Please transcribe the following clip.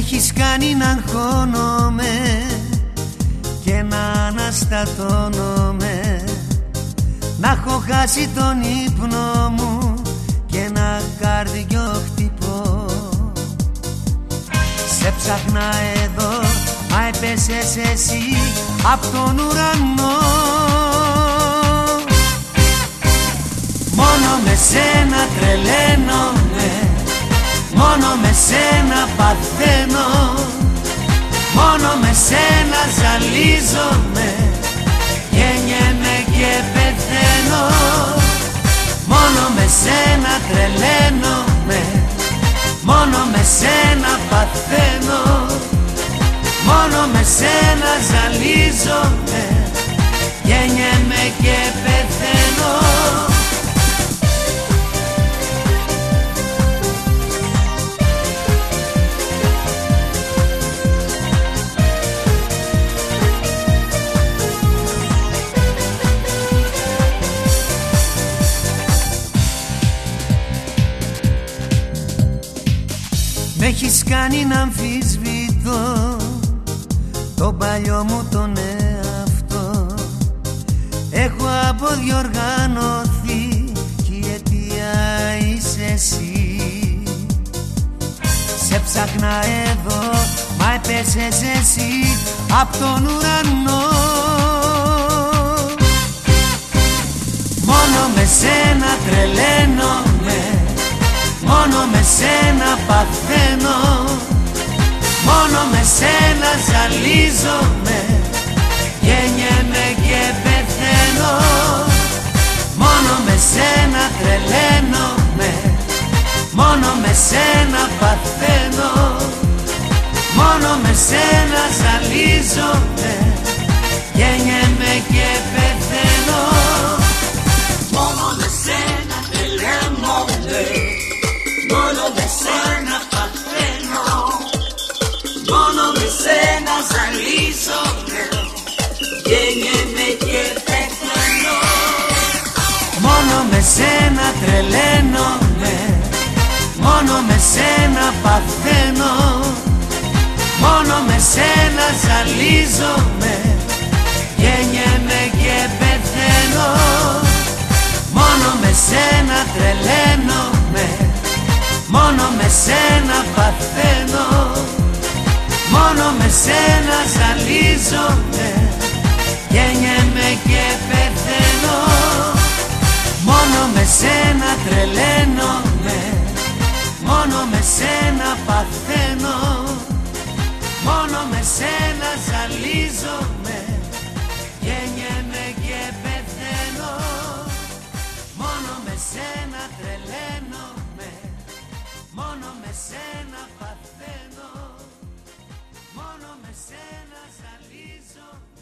έχεις κάνει να αγχώνομαι και να αναστατώνομαι. Να έχω χάσει τον ύπνο μου και να καρδιό χτυπώ. Σε ψάχνα εδώ, μα έπεσες εσύ απ' τον ουρανό. Μόνο με σένα τρελαίνομαι Μόνο με σένα παθαίνω. Μόνο με σένα ζαλίζομαι. Γεννιέμαι και πεθαίνω. Μόνο με σένα τρελαίνομαι. Μόνο με σένα παθαίνω. Μόνο με σένα ζαλίζομαι. Γεννιέμαι και πεθαίνω έχεις κάνει να αμφισβητώ Το παλιό μου τον εαυτό. Έχω αποδιοργανωθεί Κι η αιτία είσαι εσύ. Σε ψάχνα εδώ Μα έπεσες εσύ Απ' τον ουρανό. Μόνο με σένα τρελαίνομαι Μόνο με σένα παθαίνω. Μόνο με σένα ζαλίζομαι. Γεννιέμαι και πεθαίνω. Μόνο με σένα τρελαίνομαι. Μόνο με σένα παθαίνω. Μόνο με σένα ζαλίζομαι με σένα τρελαίνομαι Μόνο με σένα παθαίνω Μόνο με σένα ζαλίζομαι Γεννιέμαι και πεθαίνω Μόνο με σένα τρελαίνομαι Μόνο με σένα παθαίνω Μόνο με σένα ζαλίζομαι Γεννιέμαι και πεθαίνω Μόνο με σένα τρελαίνομαι Μόνο με σένα παθαίνω Μόνο με σένα ζαλίζομαι Γεννιέμαι και πεθαίνω Μόνο με σένα τρελαίνομαι Μόνο με σένα παθαίνω Μόνο με σένα ζαλίζομαι